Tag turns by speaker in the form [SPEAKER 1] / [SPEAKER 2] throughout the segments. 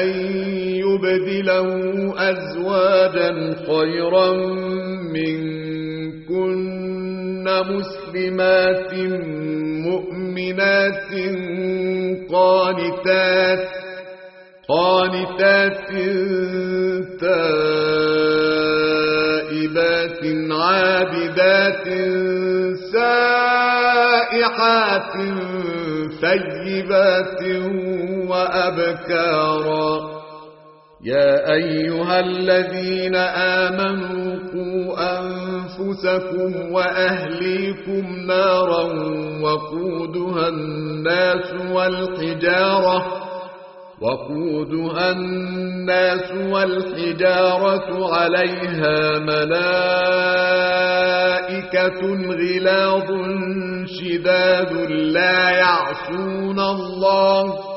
[SPEAKER 1] أن يبدله أزواجا خيرا منكن مسلمات مؤمنات قانتات قانتات تائبات عابدات سائحات ثيبات وأبكارا يا أيها الذين آمنوا قوا أنفسكم وأهليكم نارا وقودها الناس والحجارة وقودها الناس والحجارة عليها ملائكة غلاظ شداد لا يعصون الله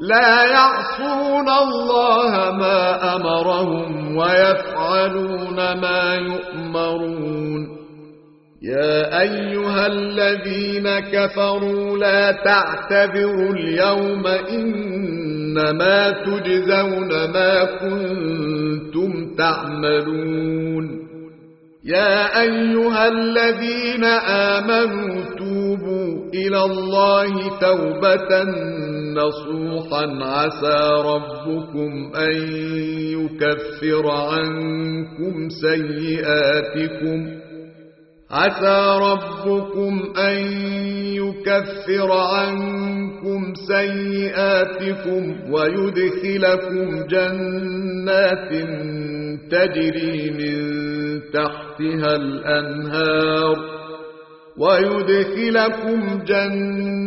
[SPEAKER 1] لا يعصون الله ما أمرهم ويفعلون ما يؤمرون. يا أيها الذين كفروا لا تعتذروا اليوم إنما تجزون ما كنتم تعملون. يا أيها الذين آمنوا توبوا إلى الله توبة نصوحا عسى ربكم أن يكفر عنكم سيئاتكم. عسى ربكم أن يكفر عنكم سيئاتكم ويدخلكم جنات تجري من تحتها الأنهار ويدخلكم جنات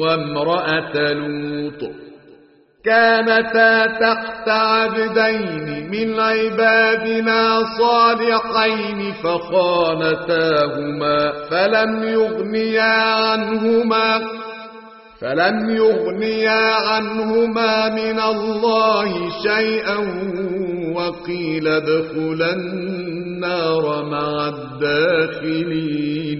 [SPEAKER 1] وامرأة لوط. كانتا تحت عبدين من عبادنا صالحين فخانتاهما فلم يغنيا عنهما فلم يغنيا عنهما من الله شيئا وقيل ادخلا النار مع الداخلين.